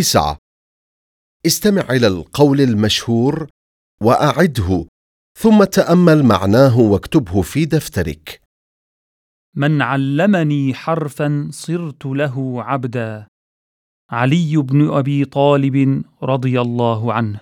تسعة. استمع إلى القول المشهور وأعده ثم تأمل معناه واكتبه في دفترك. من علمني حرفا صرت له عبدا. علي بن أبي طالب رضي الله عنه.